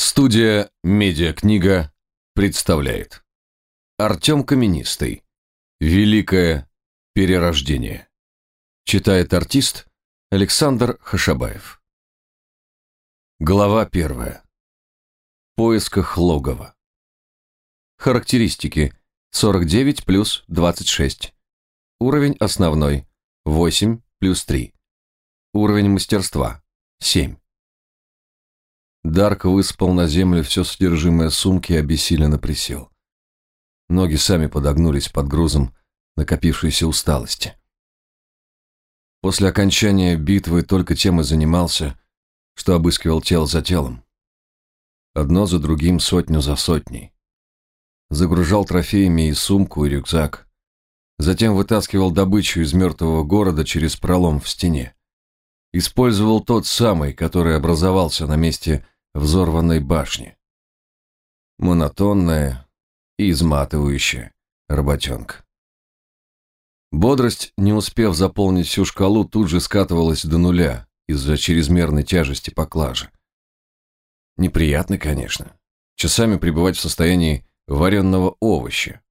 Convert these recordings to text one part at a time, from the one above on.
Студия «Медиакнига» представляет. Артем Каменистый. «Великое перерождение» Читает артист Александр Хашабаев. Глава первая. Поисках логова. Характеристики. 49 плюс 26 Уровень основной. 8 плюс 3 Уровень мастерства. 7 Дарк выспал на землю все содержимое сумки и обессиленно присел. Ноги сами подогнулись под грузом накопившейся усталости. После окончания битвы только тем и занимался, что обыскивал тело за телом. Одно за другим, сотню за сотней. Загружал трофеями и сумку, и рюкзак. Затем вытаскивал добычу из мертвого города через пролом в стене. Использовал тот самый, который образовался на месте взорванной башни. Монотонная и изматывающая работенка. Бодрость, не успев заполнить всю шкалу, тут же скатывалась до нуля из-за чрезмерной тяжести поклажи. Неприятно, конечно, часами пребывать в состоянии вареного овоща.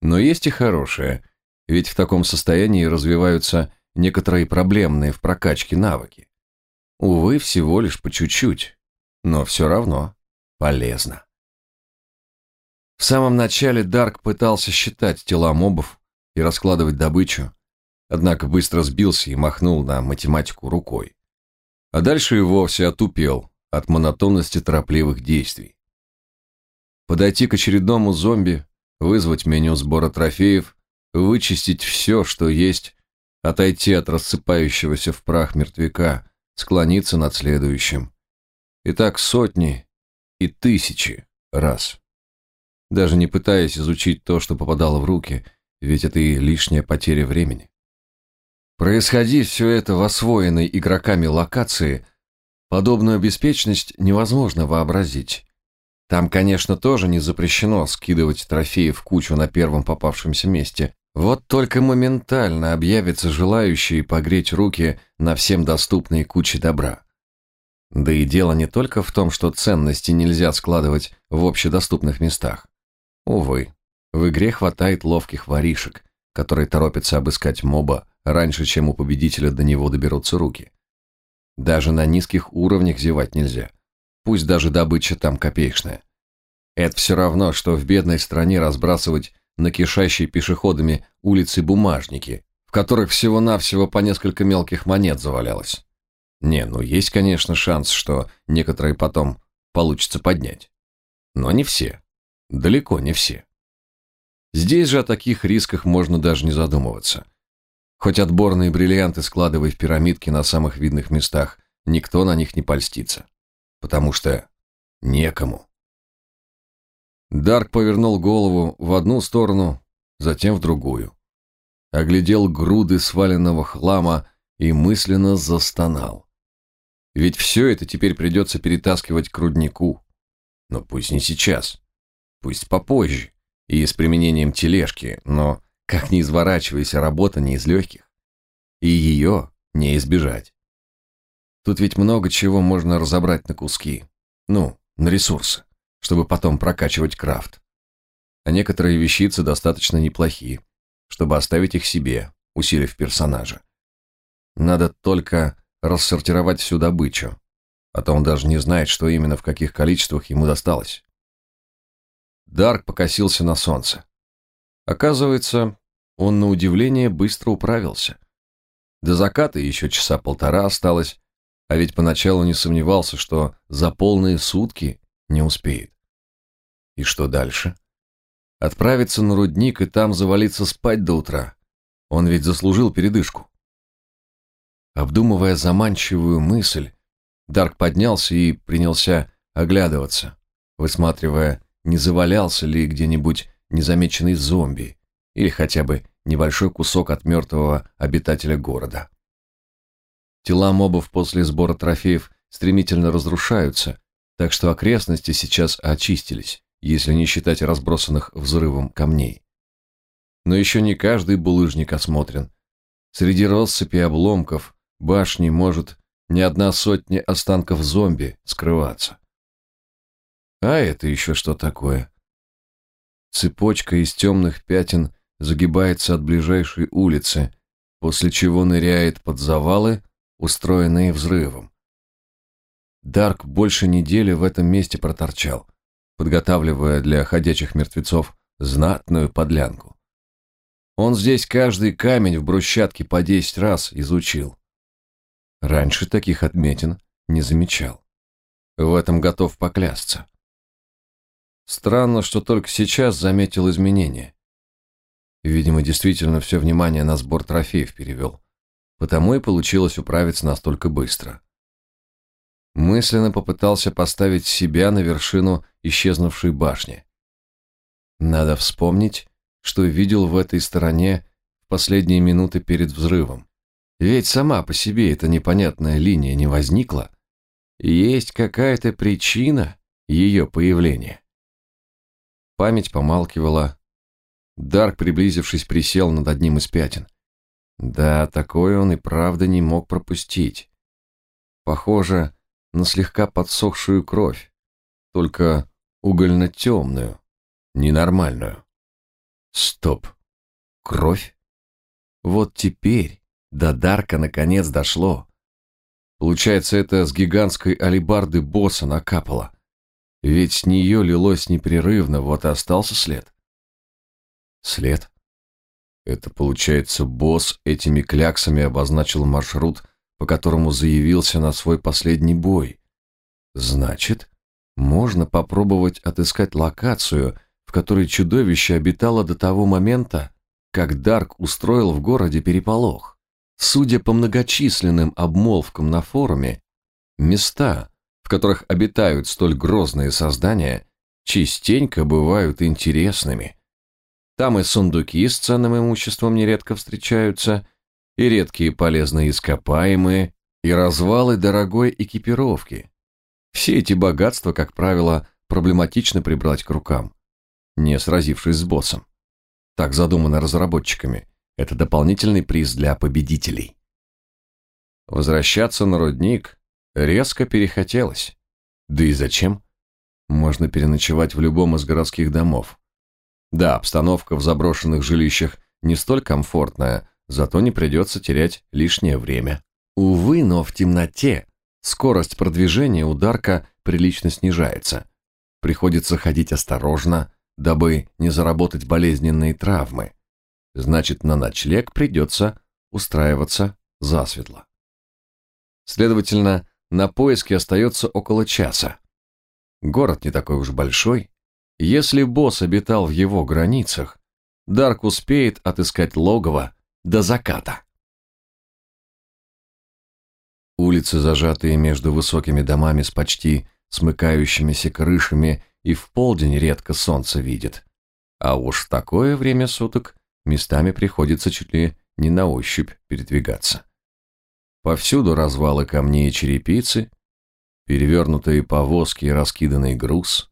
Но есть и хорошее, ведь в таком состоянии развиваются некоторые проблемные в прокачке навыки. Увы, всего лишь по чуть-чуть, но все равно полезно. В самом начале Дарк пытался считать тела мобов и раскладывать добычу, однако быстро сбился и махнул на математику рукой. А дальше и вовсе отупел от монотонности торопливых действий. Подойти к очередному зомби, вызвать меню сбора трофеев, вычистить все, что есть, отойти от рассыпающегося в прах мертвяка, склониться над следующим. И так сотни и тысячи раз. Даже не пытаясь изучить то, что попадало в руки, ведь это и лишняя потеря времени. Происходи все это в освоенной игроками локации, подобную беспечность невозможно вообразить. Там, конечно, тоже не запрещено скидывать трофеи в кучу на первом попавшемся месте, вот только моментально объявятся желающие погреть руки на всем доступной куче добра. Да и дело не только в том, что ценности нельзя складывать в общедоступных местах. Увы, в игре хватает ловких воришек, которые торопятся обыскать моба раньше, чем у победителя до него доберутся руки. Даже на низких уровнях зевать нельзя, пусть даже добыча там копеечная. Это все равно, что в бедной стране разбрасывать на кишащие пешеходами улицы бумажники, в которых всего-навсего по несколько мелких монет завалялось. Не, ну есть, конечно, шанс, что некоторые потом получится поднять. Но не все. Далеко не все. Здесь же о таких рисках можно даже не задумываться. Хоть отборные бриллианты складывай в пирамидки на самых видных местах, никто на них не польстится. Потому что некому. Дарк повернул голову в одну сторону, затем в другую. Оглядел груды сваленного хлама и мысленно застонал. Ведь все это теперь придется перетаскивать к руднику. Но пусть не сейчас. Пусть попозже. И с применением тележки. Но, как ни изворачивайся, работа не из легких. И ее не избежать. Тут ведь много чего можно разобрать на куски. Ну, на ресурсы, чтобы потом прокачивать крафт. А некоторые вещицы достаточно неплохие, чтобы оставить их себе, усилив персонажа. Надо только рассортировать всю добычу, а то он даже не знает, что именно в каких количествах ему досталось. Дарк покосился на солнце. Оказывается, он на удивление быстро управился. До заката еще часа полтора осталось, а ведь поначалу не сомневался, что за полные сутки не успеет. И что дальше? Отправиться на рудник и там завалиться спать до утра. Он ведь заслужил передышку. Обдумывая заманчивую мысль, Дарк поднялся и принялся оглядываться, высматривая, не завалялся ли где-нибудь незамеченный зомби или хотя бы небольшой кусок от мертвого обитателя города. Тела мобов после сбора трофеев стремительно разрушаются, так что окрестности сейчас очистились, если не считать разбросанных взрывом камней. Но еще не каждый булыжник осмотрен. Среди россыпи обломков башни может не одна сотня останков зомби скрываться. А это еще что такое? Цепочка из темных пятен загибается от ближайшей улицы, после чего ныряет под завалы, устроенные взрывом. Дарк больше недели в этом месте проторчал, подготавливая для ходячих мертвецов знатную подлянку. Он здесь каждый камень в брусчатке по десять раз изучил. Раньше таких отметин не замечал. В этом готов поклясться. Странно, что только сейчас заметил изменения. Видимо, действительно все внимание на сбор трофеев перевел. Потому и получилось управиться настолько быстро. Мысленно попытался поставить себя на вершину исчезнувшей башни. Надо вспомнить, что видел в этой стороне в последние минуты перед взрывом. Ведь сама по себе эта непонятная линия не возникла. Есть какая-то причина ее появления. Память помалкивала. Дарк, приблизившись, присел над одним из пятен. Да, такое он и правда не мог пропустить. Похоже на слегка подсохшую кровь, только угольно-темную, ненормальную. Стоп. Кровь? Вот теперь до Дарка наконец дошло. Получается, это с гигантской алибарды босса накапало. Ведь с нее лилось непрерывно, вот и остался след. След? Это, получается, босс этими кляксами обозначил маршрут, по которому заявился на свой последний бой. Значит, можно попробовать отыскать локацию, в которой чудовище обитало до того момента, как Дарк устроил в городе переполох. Судя по многочисленным обмолвкам на форуме, места, в которых обитают столь грозные создания, частенько бывают интересными. Там и сундуки с ценным имуществом нередко встречаются, и редкие полезные ископаемые, и развалы дорогой экипировки. Все эти богатства, как правило, проблематично прибрать к рукам, не сразившись с боссом. Так задумано разработчиками – это дополнительный приз для победителей. Возвращаться на рудник резко перехотелось. Да и зачем? Можно переночевать в любом из городских домов. Да, обстановка в заброшенных жилищах не столь комфортная, зато не придется терять лишнее время. Увы, но в темноте скорость продвижения ударка прилично снижается. Приходится ходить осторожно, дабы не заработать болезненные травмы значит, на ночлег придется устраиваться засветло. Следовательно, на поиски остается около часа. Город не такой уж большой. Если босс обитал в его границах, Дарк успеет отыскать логово до заката. Улицы, зажатые между высокими домами с почти смыкающимися крышами, и в полдень редко солнце видит. А уж такое время суток местами приходится чуть ли не на ощупь передвигаться. Повсюду развалы камней и черепицы, перевернутые повозки и раскиданный груз.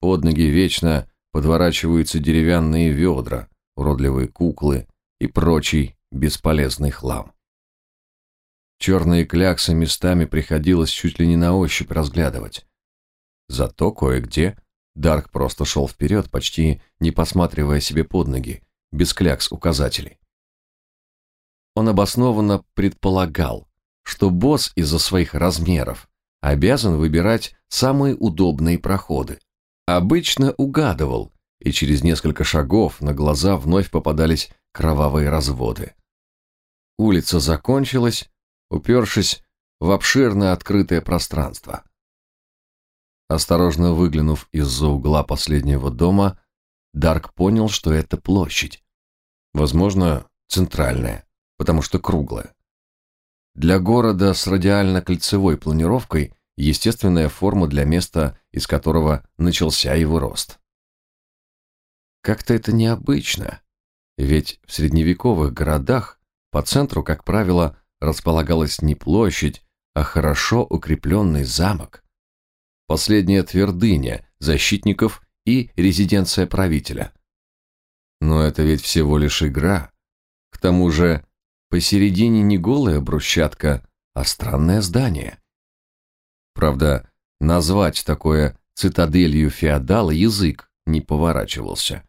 Под ноги вечно подворачиваются деревянные ведра, уродливые куклы и прочий бесполезный хлам. Черные кляксы местами приходилось чуть ли не на ощупь разглядывать. Зато кое-где Дарк просто шел вперед, почти не посматривая себе под ноги, без клякс указателей. Он обоснованно предполагал, что босс из-за своих размеров обязан выбирать самые удобные проходы. Обычно угадывал, и через несколько шагов на глаза вновь попадались кровавые разводы. Улица закончилась, упершись в обширное открытое пространство. Осторожно выглянув из-за угла последнего дома, Дарк понял, что это площадь. Возможно, центральная, потому что круглая. Для города с радиально-кольцевой планировкой естественная форма для места, из которого начался его рост. Как-то это необычно, ведь в средневековых городах по центру, как правило, располагалась не площадь, а хорошо укрепленный замок. Последняя твердыня защитников и резиденция правителя. Но это ведь всего лишь игра. К тому же посередине не голая брусчатка, а странное здание. Правда, назвать такое цитаделью феодала язык не поворачивался.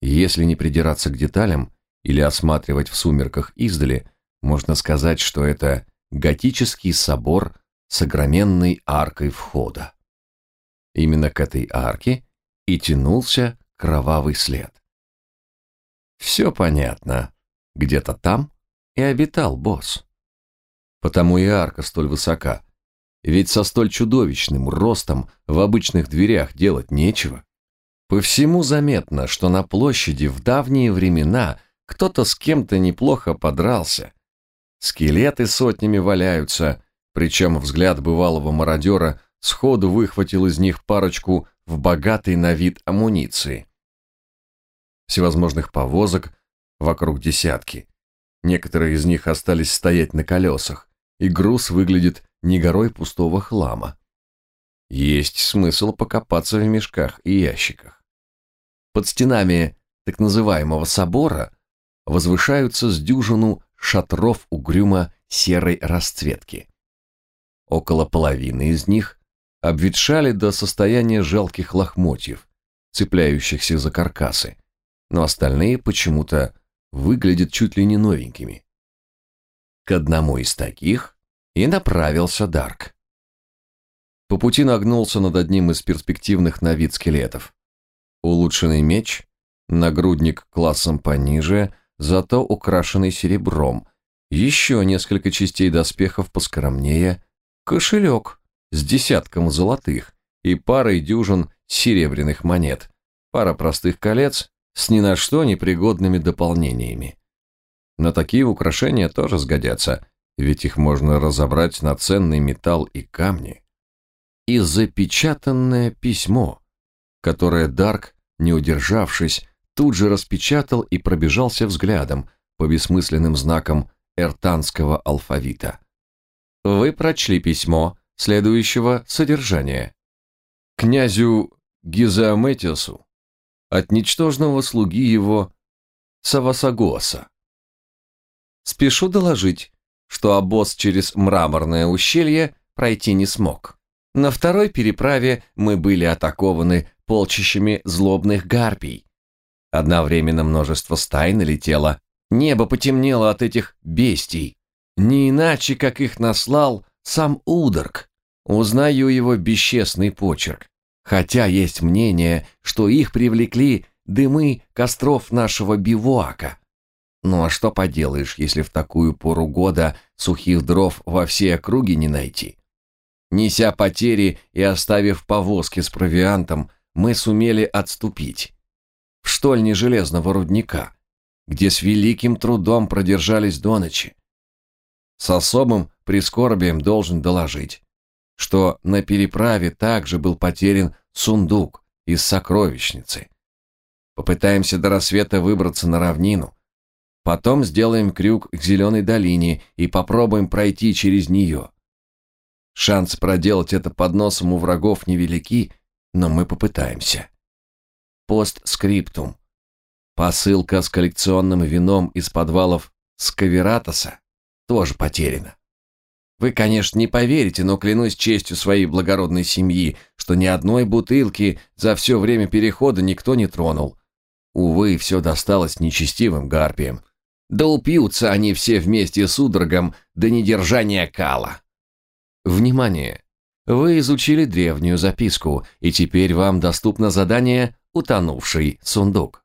Если не придираться к деталям или осматривать в сумерках издали, можно сказать, что это готический собор с огроменной аркой входа. Именно к этой арке и тянулся кровавый след. Все понятно. Где-то там и обитал босс. Потому и арка столь высока. Ведь со столь чудовищным ростом в обычных дверях делать нечего. По всему заметно, что на площади в давние времена кто-то с кем-то неплохо подрался. Скелеты сотнями валяются, причем взгляд бывалого мародера сходу выхватил из них парочку в богатый на вид амуниции. Всевозможных повозок вокруг десятки. Некоторые из них остались стоять на колесах, и груз выглядит не горой пустого хлама. Есть смысл покопаться в мешках и ящиках. Под стенами так называемого собора возвышаются с дюжину шатров угрюмо серой расцветки. Около половины из них обветшали до состояния жалких лохмотьев, цепляющихся за каркасы, но остальные почему-то выглядят чуть ли не новенькими. К одному из таких и направился Дарк. По пути нагнулся над одним из перспективных на вид скелетов. Улучшенный меч, нагрудник классом пониже, зато украшенный серебром, еще несколько частей доспехов поскромнее, кошелек с десятком золотых и парой дюжин серебряных монет, пара простых колец с ни на что непригодными дополнениями. Но такие украшения тоже сгодятся, ведь их можно разобрать на ценный металл и камни. И запечатанное письмо, которое Дарк, не удержавшись, тут же распечатал и пробежался взглядом по бессмысленным знакам эртанского алфавита. Вы прочли письмо следующего содержания. Князю Гизаометиосу от ничтожного слуги его Савасагоса. Спешу доложить, что обоз через мраморное ущелье пройти не смог. На второй переправе мы были атакованы полчищами злобных гарпий. Одновременно множество стай налетело, небо потемнело от этих бестий. Не иначе, как их наслал сам Ударк. Узнаю его бесчестный почерк хотя есть мнение, что их привлекли дымы костров нашего бивуака. Ну а что поделаешь, если в такую пору года сухих дров во всей округе не найти? Неся потери и оставив повозки с провиантом, мы сумели отступить. В штольне железного рудника, где с великим трудом продержались до ночи. С особым прискорбием должен доложить, что на переправе также был потерян сундук из сокровищницы. Попытаемся до рассвета выбраться на равнину. Потом сделаем крюк к Зеленой долине и попробуем пройти через нее. Шанс проделать это под носом у врагов невелики, но мы попытаемся. Постскриптум. Посылка с коллекционным вином из подвалов Скавератоса тоже потеряна. Вы, конечно, не поверите, но клянусь честью своей благородной семьи, что ни одной бутылки за все время перехода никто не тронул. Увы, все досталось нечестивым гарпиям. Да упьются они все вместе с удорогом до недержания кала. Внимание! Вы изучили древнюю записку, и теперь вам доступно задание «Утонувший сундук».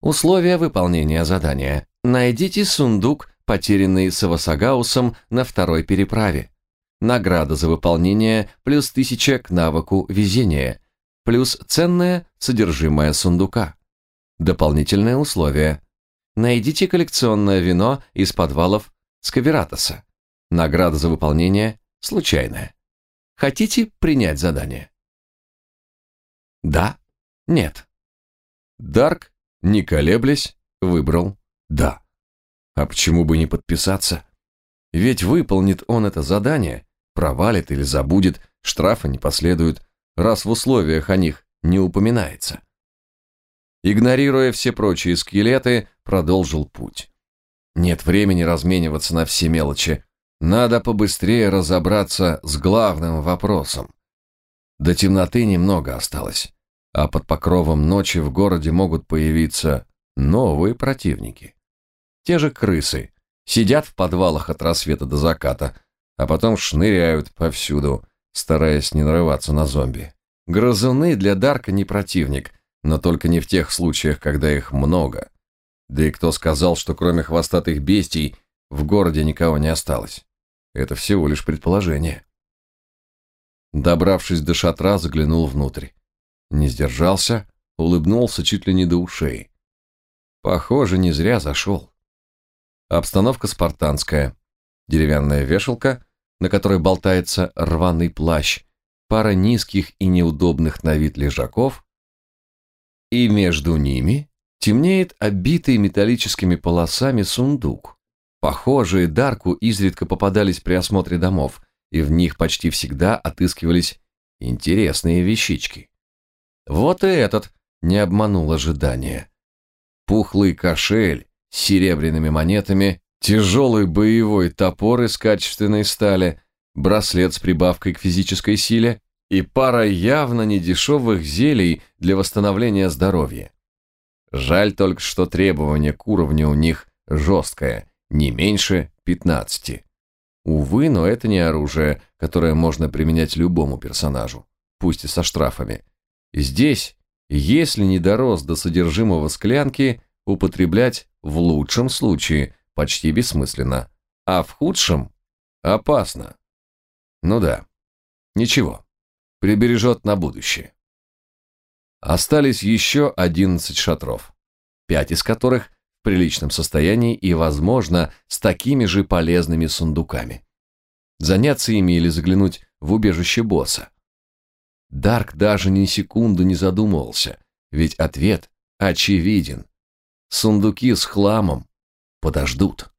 Условия выполнения задания. Найдите сундук потерянный Савасагаусом на второй переправе. Награда за выполнение плюс тысяча к навыку везения, плюс ценное содержимое сундука. Дополнительное условие. Найдите коллекционное вино из подвалов Скавератоса. Награда за выполнение случайная. Хотите принять задание? Да? Нет. Дарк, не колеблясь, выбрал «да». А почему бы не подписаться? Ведь выполнит он это задание, провалит или забудет, штрафа не последует, раз в условиях о них не упоминается. Игнорируя все прочие скелеты, продолжил путь. Нет времени размениваться на все мелочи. Надо побыстрее разобраться с главным вопросом. До темноты немного осталось, а под покровом ночи в городе могут появиться новые противники. Те же крысы сидят в подвалах от рассвета до заката, а потом шныряют повсюду, стараясь не нарываться на зомби. Грызуны для Дарка не противник, но только не в тех случаях, когда их много. Да и кто сказал, что кроме хвостатых бестий в городе никого не осталось? Это всего лишь предположение. Добравшись до шатра, заглянул внутрь. Не сдержался, улыбнулся чуть ли не до ушей. Похоже, не зря зашел. Обстановка спартанская. Деревянная вешалка, на которой болтается рваный плащ, пара низких и неудобных на вид лежаков, и между ними темнеет обитый металлическими полосами сундук. Похожие Дарку изредка попадались при осмотре домов, и в них почти всегда отыскивались интересные вещички. Вот и этот не обманул ожидания. Пухлый кошель серебряными монетами, тяжелый боевой топор из качественной стали, браслет с прибавкой к физической силе и пара явно недешевых зелий для восстановления здоровья. Жаль только, что требование к уровню у них жесткое, не меньше 15. Увы, но это не оружие, которое можно применять любому персонажу, пусть и со штрафами. Здесь, если не дорос до содержимого склянки, употреблять в лучшем случае почти бессмысленно, а в худшем опасно. Ну да, ничего, прибережет на будущее. Остались еще 11 шатров, пять из которых в приличном состоянии и, возможно, с такими же полезными сундуками. Заняться ими или заглянуть в убежище босса. Дарк даже ни секунды не задумывался, ведь ответ очевиден. Сундуки с хламом подождут.